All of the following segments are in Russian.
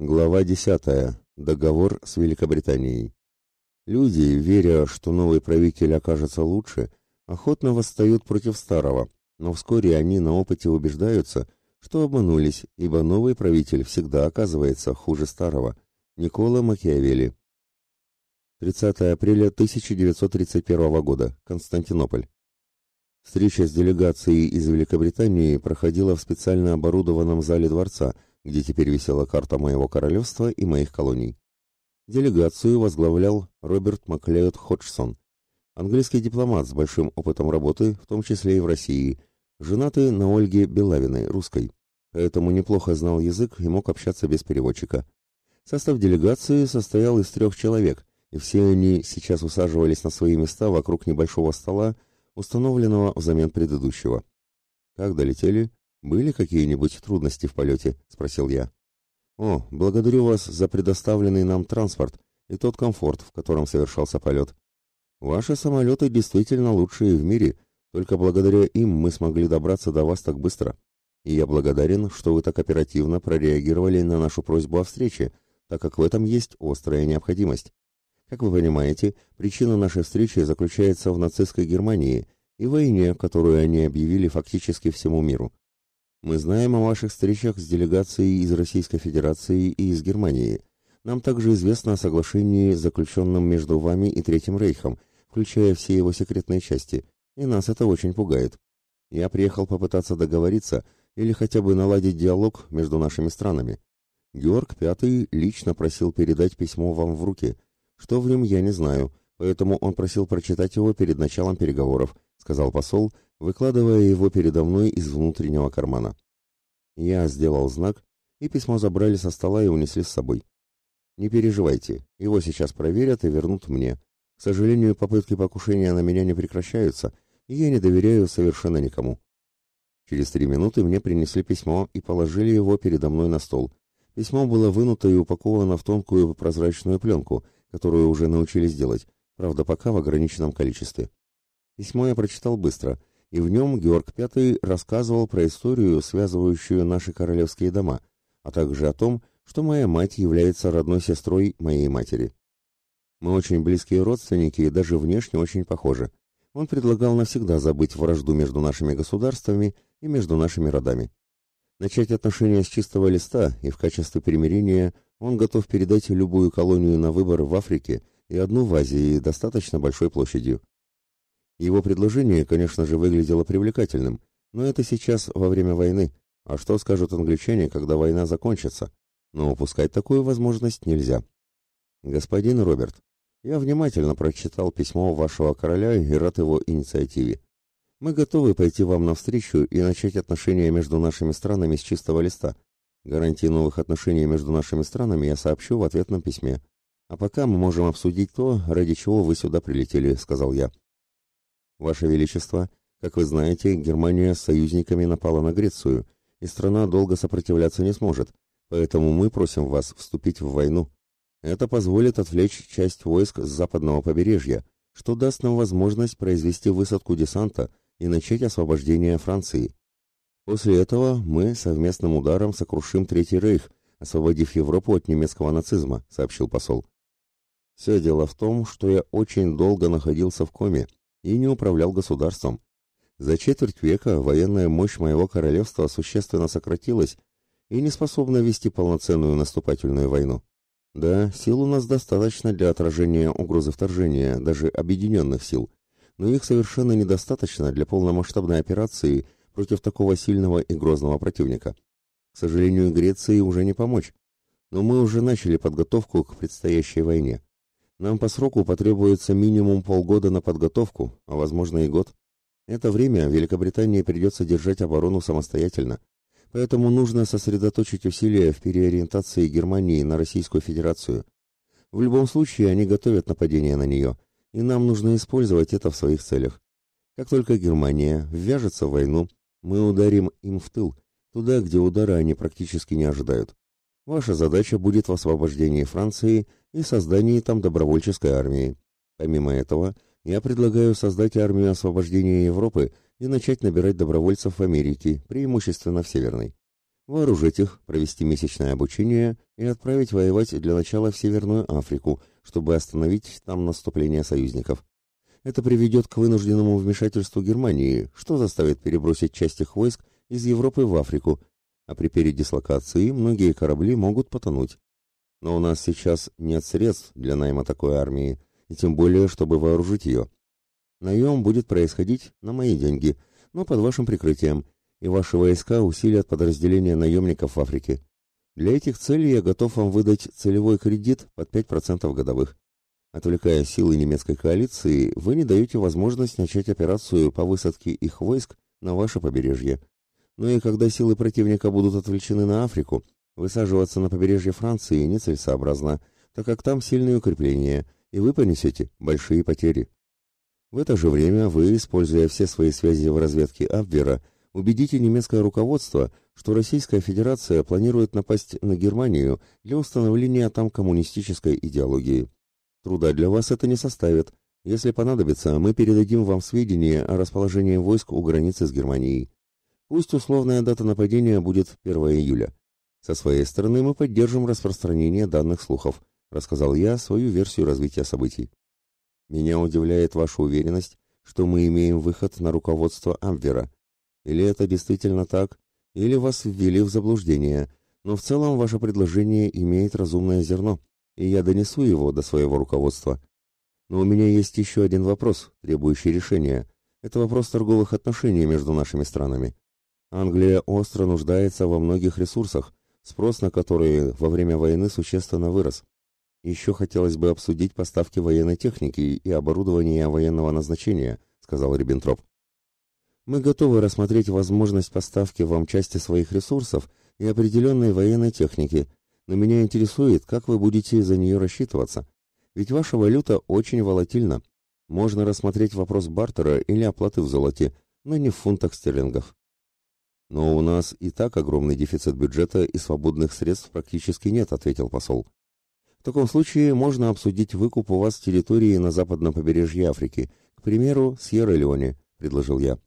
Глава 10. Договор с Великобританией. Люди, веря, что новый правитель окажется лучше, охотно восстают против старого, но вскоре они на опыте убеждаются, что обманулись, ибо новый правитель всегда оказывается хуже старого. Никола Макиавелли. 30 апреля 1931 года. Константинополь. Встреча с делегацией из Великобритании проходила в специально оборудованном зале дворца – где теперь висела карта моего королевства и моих колоний. Делегацию возглавлял Роберт Маклеод Ходжсон, английский дипломат с большим опытом работы, в том числе и в России, женатый на Ольге Белавиной, русской, поэтому неплохо знал язык и мог общаться без переводчика. Состав делегации состоял из трех человек, и все они сейчас усаживались на свои места вокруг небольшого стола, установленного взамен предыдущего. Как долетели, «Были какие-нибудь трудности в полете?» — спросил я. «О, благодарю вас за предоставленный нам транспорт и тот комфорт, в котором совершался полет. Ваши самолеты действительно лучшие в мире, только благодаря им мы смогли добраться до вас так быстро. И я благодарен, что вы так оперативно прореагировали на нашу просьбу о встрече, так как в этом есть острая необходимость. Как вы понимаете, причина нашей встречи заключается в нацистской Германии и войне, которую они объявили фактически всему миру. Мы знаем о ваших встречах с делегацией из Российской Федерации и из Германии. Нам также известно о соглашении, заключенном между вами и Третьим Рейхом, включая все его секретные части, и нас это очень пугает. Я приехал попытаться договориться или хотя бы наладить диалог между нашими странами. Георг Пятый лично просил передать письмо вам в руки. Что в нем, я не знаю, поэтому он просил прочитать его перед началом переговоров, сказал посол, выкладывая его передо мной из внутреннего кармана. Я сделал знак, и письмо забрали со стола и унесли с собой. Не переживайте, его сейчас проверят и вернут мне. К сожалению, попытки покушения на меня не прекращаются, и я не доверяю совершенно никому. Через три минуты мне принесли письмо и положили его передо мной на стол. Письмо было вынуто и упаковано в тонкую прозрачную пленку, которую уже научились делать, правда, пока в ограниченном количестве. Письмо я прочитал быстро, и в нем Георг V рассказывал про историю, связывающую наши королевские дома, а также о том, что моя мать является родной сестрой моей матери. Мы очень близкие родственники и даже внешне очень похожи. Он предлагал навсегда забыть вражду между нашими государствами и между нашими родами. Начать отношения с чистого листа, и в качестве примирения он готов передать любую колонию на выбор в Африке и одну в Азии достаточно большой площадью. Его предложение, конечно же, выглядело привлекательным, но это сейчас во время войны. А что скажут англичане, когда война закончится? Но упускать такую возможность нельзя. Господин Роберт, я внимательно прочитал письмо вашего короля и рад его инициативе. Мы готовы пойти вам навстречу и начать отношения между нашими странами с чистого листа. Гарантии новых отношений между нашими странами я сообщу в ответном письме. А пока мы можем обсудить то, ради чего вы сюда прилетели, сказал я. Ваше Величество, как вы знаете, Германия с союзниками напала на Грецию, и страна долго сопротивляться не сможет, поэтому мы просим вас вступить в войну. Это позволит отвлечь часть войск с западного побережья, что даст нам возможность произвести высадку десанта и начать освобождение Франции. После этого мы совместным ударом сокрушим Третий Рейх, освободив Европу от немецкого нацизма, сообщил посол. Все дело в том, что я очень долго находился в коме, и не управлял государством. За четверть века военная мощь моего королевства существенно сократилась и не способна вести полноценную наступательную войну. Да, сил у нас достаточно для отражения угрозы вторжения, даже объединенных сил, но их совершенно недостаточно для полномасштабной операции против такого сильного и грозного противника. К сожалению, Греции уже не помочь, но мы уже начали подготовку к предстоящей войне. Нам по сроку потребуется минимум полгода на подготовку, а возможно и год. Это время Великобритании придется держать оборону самостоятельно. Поэтому нужно сосредоточить усилия в переориентации Германии на Российскую Федерацию. В любом случае они готовят нападение на нее, и нам нужно использовать это в своих целях. Как только Германия ввяжется в войну, мы ударим им в тыл, туда, где удара они практически не ожидают. Ваша задача будет в освобождении Франции и создании там добровольческой армии. Помимо этого, я предлагаю создать армию освобождения Европы и начать набирать добровольцев в Америке, преимущественно в Северной. вооружить их, провести месячное обучение и отправить воевать для начала в Северную Африку, чтобы остановить там наступление союзников. Это приведет к вынужденному вмешательству Германии, что заставит перебросить часть их войск из Европы в Африку, а при передислокации многие корабли могут потонуть. Но у нас сейчас нет средств для найма такой армии, и тем более, чтобы вооружить ее. Наем будет происходить на мои деньги, но под вашим прикрытием, и ваши войска усилят подразделения наемников в Африке. Для этих целей я готов вам выдать целевой кредит под 5% годовых. Отвлекая силы немецкой коалиции, вы не даете возможность начать операцию по высадке их войск на ваше побережье. Но и когда силы противника будут отвлечены на Африку, высаживаться на побережье Франции нецелесообразно, так как там сильные укрепления, и вы понесете большие потери. В это же время вы, используя все свои связи в разведке Абвера, убедите немецкое руководство, что Российская Федерация планирует напасть на Германию для установления там коммунистической идеологии. Труда для вас это не составит. Если понадобится, мы передадим вам сведения о расположении войск у границы с Германией. Пусть условная дата нападения будет 1 июля. Со своей стороны мы поддержим распространение данных слухов, рассказал я свою версию развития событий. Меня удивляет ваша уверенность, что мы имеем выход на руководство Амвера. Или это действительно так, или вас ввели в заблуждение, но в целом ваше предложение имеет разумное зерно, и я донесу его до своего руководства. Но у меня есть еще один вопрос, требующий решения. Это вопрос торговых отношений между нашими странами. Англия остро нуждается во многих ресурсах, спрос на которые во время войны существенно вырос. Еще хотелось бы обсудить поставки военной техники и оборудования военного назначения, сказал Риббентроп. Мы готовы рассмотреть возможность поставки вам части своих ресурсов и определенной военной техники, но меня интересует, как вы будете за нее рассчитываться. Ведь ваша валюта очень волатильна. Можно рассмотреть вопрос бартера или оплаты в золоте, но не в фунтах стерлингов. Но у нас и так огромный дефицит бюджета и свободных средств практически нет, ответил посол. В таком случае можно обсудить выкуп у вас территории на западном побережье Африки, к примеру, Сьерра-Леоне, предложил я.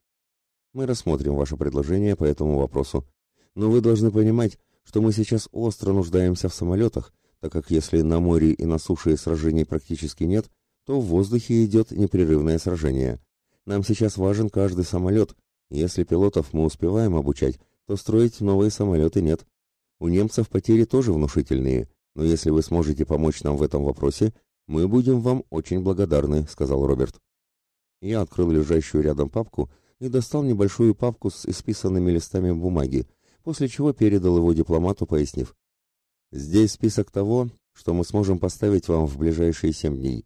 Мы рассмотрим ваше предложение по этому вопросу. Но вы должны понимать, что мы сейчас остро нуждаемся в самолетах, так как если на море и на суше сражений практически нет, то в воздухе идет непрерывное сражение. Нам сейчас важен каждый самолет, если пилотов мы успеваем обучать, то строить новые самолеты нет. У немцев потери тоже внушительные, но если вы сможете помочь нам в этом вопросе, мы будем вам очень благодарны», — сказал Роберт. Я открыл лежащую рядом папку и достал небольшую папку с исписанными листами бумаги, после чего передал его дипломату, пояснив. «Здесь список того, что мы сможем поставить вам в ближайшие семь дней.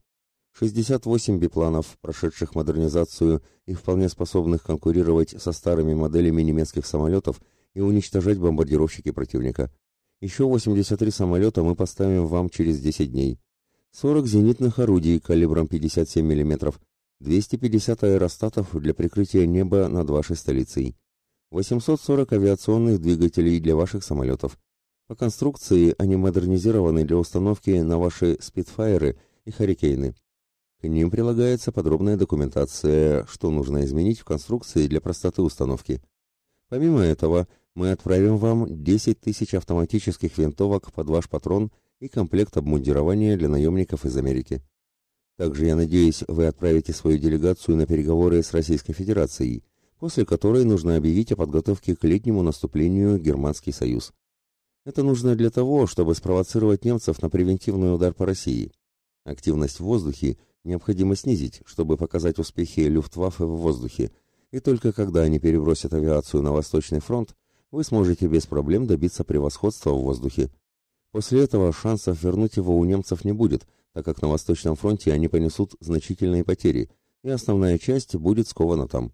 68 бипланов, прошедших модернизацию и вполне способных конкурировать со старыми моделями немецких самолетов и уничтожать бомбардировщики противника. Еще 83 самолета мы поставим вам через 10 дней. 40 зенитных орудий калибром 57 мм, 250 аэростатов для прикрытия неба над вашей столицей, 840 авиационных двигателей для ваших самолетов. По конструкции они модернизированы для установки на ваши спидфайеры и харикейны. К ним прилагается подробная документация, что нужно изменить в конструкции для простоты установки. Помимо этого, мы отправим вам 10 тысяч автоматических винтовок под ваш патрон и комплект обмундирования для наемников из Америки. Также, я надеюсь, вы отправите свою делегацию на переговоры с Российской Федерацией, после которой нужно объявить о подготовке к летнему наступлению Германский Союз. Это нужно для того, чтобы спровоцировать немцев на превентивный удар по России. Активность в воздухе необходимо снизить, чтобы показать успехи Люфтваффе в воздухе, и только когда они перебросят авиацию на Восточный фронт, вы сможете без проблем добиться превосходства в воздухе. После этого шансов вернуть его у немцев не будет, так как на Восточном фронте они понесут значительные потери, и основная часть будет скована там.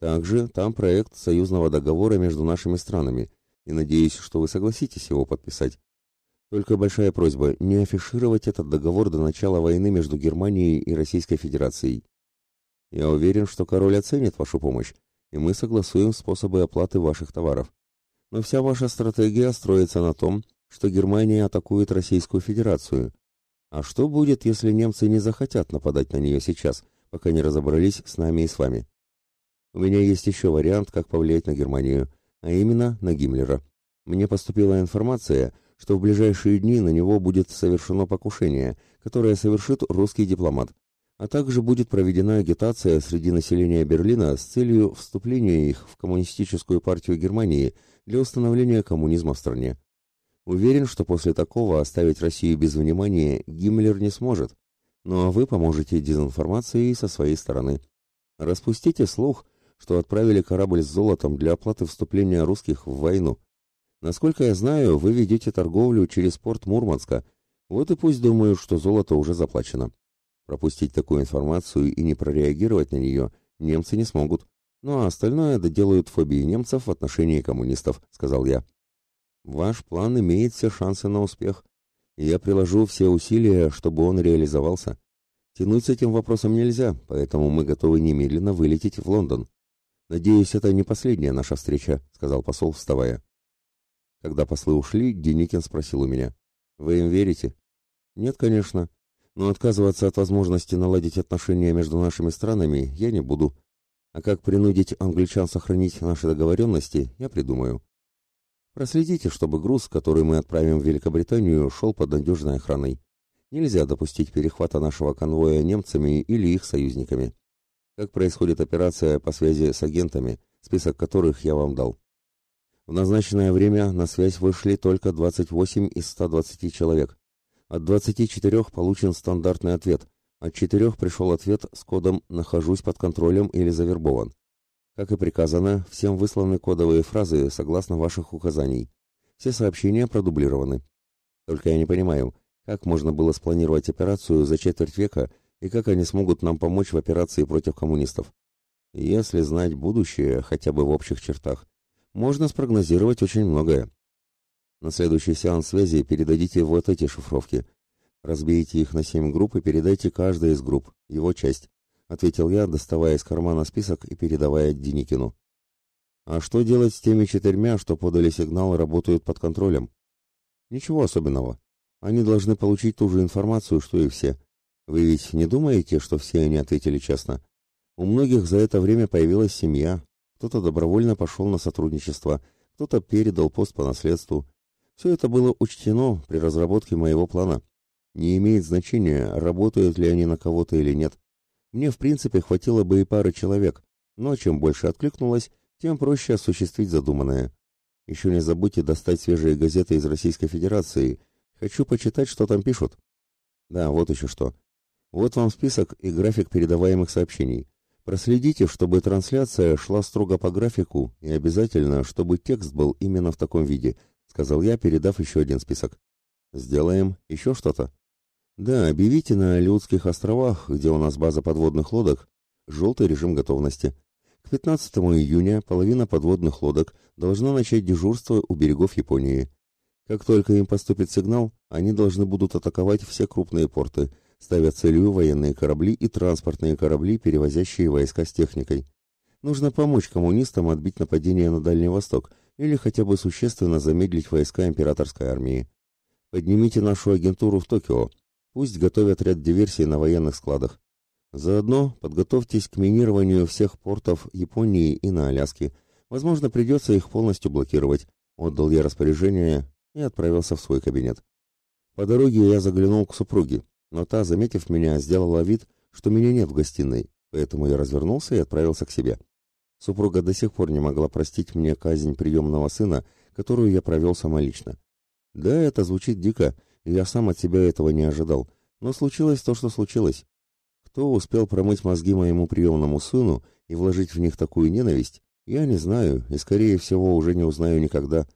Также там проект союзного договора между нашими странами, и надеюсь, что вы согласитесь его подписать. Только большая просьба не афишировать этот договор до начала войны между Германией и Российской Федерацией. Я уверен, что король оценит вашу помощь, и мы согласуем способы оплаты ваших товаров. Но вся ваша стратегия строится на том, что Германия атакует Российскую Федерацию. А что будет, если немцы не захотят нападать на нее сейчас, пока не разобрались с нами и с вами? У меня есть еще вариант, как повлиять на Германию, а именно на Гиммлера. Мне поступила информация, что в ближайшие дни на него будет совершено покушение, которое совершит русский дипломат, а также будет проведена агитация среди населения Берлина с целью вступления их в коммунистическую партию Германии для установления коммунизма в стране. Уверен, что после такого оставить Россию без внимания Гиммлер не сможет, ну а вы поможете дезинформацией со своей стороны. Распустите слух, что отправили корабль с золотом для оплаты вступления русских в войну. Насколько я знаю, вы ведете торговлю через порт Мурманска, вот и пусть думают, что золото уже заплачено. Пропустить такую информацию и не прореагировать на нее немцы не смогут. Ну а остальное доделают фобии немцев в отношении коммунистов, сказал я. Ваш план имеет все шансы на успех, и я приложу все усилия, чтобы он реализовался. Тянуть с этим вопросом нельзя, поэтому мы готовы немедленно вылететь в Лондон. Надеюсь, это не последняя наша встреча, сказал посол, вставая. Когда послы ушли, Деникин спросил у меня: "Вы им верите?" "Нет, конечно, но отказываться от возможности наладить отношения между нашими странами я не буду. А как принудить англичан сохранить наши договоренности, я придумаю. Проследите, чтобы груз, который мы отправим в Великобританию, шел под надежной охраной. Нельзя допустить перехвата нашего конвоя немцами или их союзниками. Как происходит операция по связи с агентами, список которых я вам дал. В назначенное время на связь вышли только 28 из 120 человек. От 24 получен стандартный ответ, от 4 пришел ответ с кодом «Нахожусь под контролем» или «Завербован». Как и приказано, всем высланы кодовые фразы согласно ваших указаний. Все сообщения продублированы. Только я не понимаю, как можно было спланировать операцию за четверть века и как они смогут нам помочь в операции против коммунистов. Если знать будущее, хотя бы в общих чертах, можно спрогнозировать очень многое. На следующий сеанс связи передадите вот эти шифровки. Разбейте их на семь групп и передайте каждой из групп, его часть ответил я, доставая из кармана список и передавая Деникину. А что делать с теми четырьмя, что подали сигнал и работают под контролем? Ничего особенного. Они должны получить ту же информацию, что и все. Вы ведь не думаете, что все они ответили честно? У многих за это время появилась семья, кто-то добровольно пошел на сотрудничество, кто-то передал пост по наследству. Все это было учтено при разработке моего плана. Не имеет значения, работают ли они на кого-то или нет. Мне, в принципе, хватило бы и пары человек, но чем больше откликнулось, тем проще осуществить задуманное. Еще не забудьте достать свежие газеты из Российской Федерации. Хочу почитать, что там пишут. Да, вот еще что. Вот вам список и график передаваемых сообщений. Проследите, чтобы трансляция шла строго по графику и обязательно, чтобы текст был именно в таком виде, сказал я, передав еще один список. Сделаем. Еще что-то? Да, объявите на Алиутских островах, где у нас база подводных лодок, желтый режим готовности. К 15 июня половина подводных лодок должна начать дежурство у берегов Японии. Как только им поступит сигнал, они должны будут атаковать все крупные порты, ставя целью военные корабли и транспортные корабли, перевозящие войска с техникой. Нужно помочь коммунистам отбить нападение на Дальний Восток или хотя бы существенно замедлить войска императорской армии. Поднимите нашу агентуру в Токио, Пусть готовят ряд диверсий на военных складах. Заодно подготовьтесь к минированию всех портов Японии и на Аляске. Возможно, придется их полностью блокировать. Отдал я распоряжение и отправился в свой кабинет. По дороге я заглянул к супруге, но та, заметив меня, сделала вид, что меня нет в гостиной, поэтому я развернулся и отправился к себе. Супруга до сих пор не могла простить мне казнь приемного сына, которую я провел самолично. Да, это звучит дико, я сам от себя этого не ожидал, но случилось то, что случилось. Кто успел промыть мозги моему приемному сыну и вложить в них такую ненависть, я не знаю и, скорее всего, уже не узнаю никогда.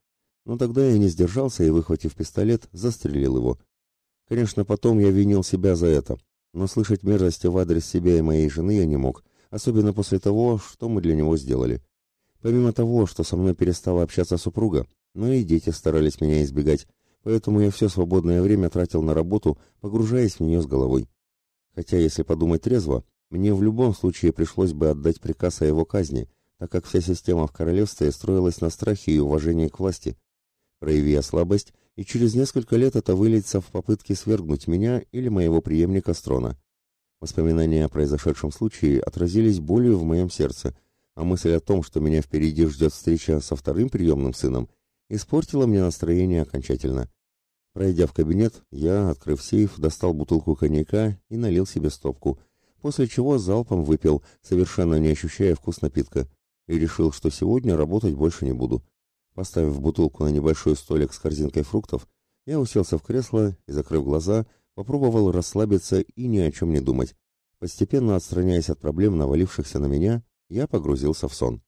Но тогда я не сдержался и, выхватив пистолет, застрелил его. Конечно, потом я винил себя за это, но слышать мерзости в адрес себя и моей жены я не мог, особенно после того, что мы для него сделали. Помимо того, что со мной перестала общаться супруга, но и дети старались меня избегать, поэтому я все свободное время тратил на работу, погружаясь в нее с головой. Хотя, если подумать трезво, мне в любом случае пришлось бы отдать приказ о его казни, так как вся система в королевстве строилась на страхе и уважении к власти. Прояви я слабость, и через несколько лет это выльется в попытке свергнуть меня или моего преемника с трона. Воспоминания о произошедшем случае отразились болью в моем сердце, а мысль о том, что меня впереди ждет встреча со вторым приемным сыном, испортила мне настроение окончательно. Пройдя в кабинет, я, открыв сейф, достал бутылку коньяка и налил себе стопку, после чего залпом выпил, совершенно не ощущая вкус напитка, и решил, что сегодня работать больше не буду. Поставив бутылку на небольшой столик с корзинкой фруктов, я уселся в кресло и, закрыв глаза, попробовал расслабиться и ни о чем не думать. Постепенно отстраняясь от проблем, навалившихся на меня, я погрузился в сон.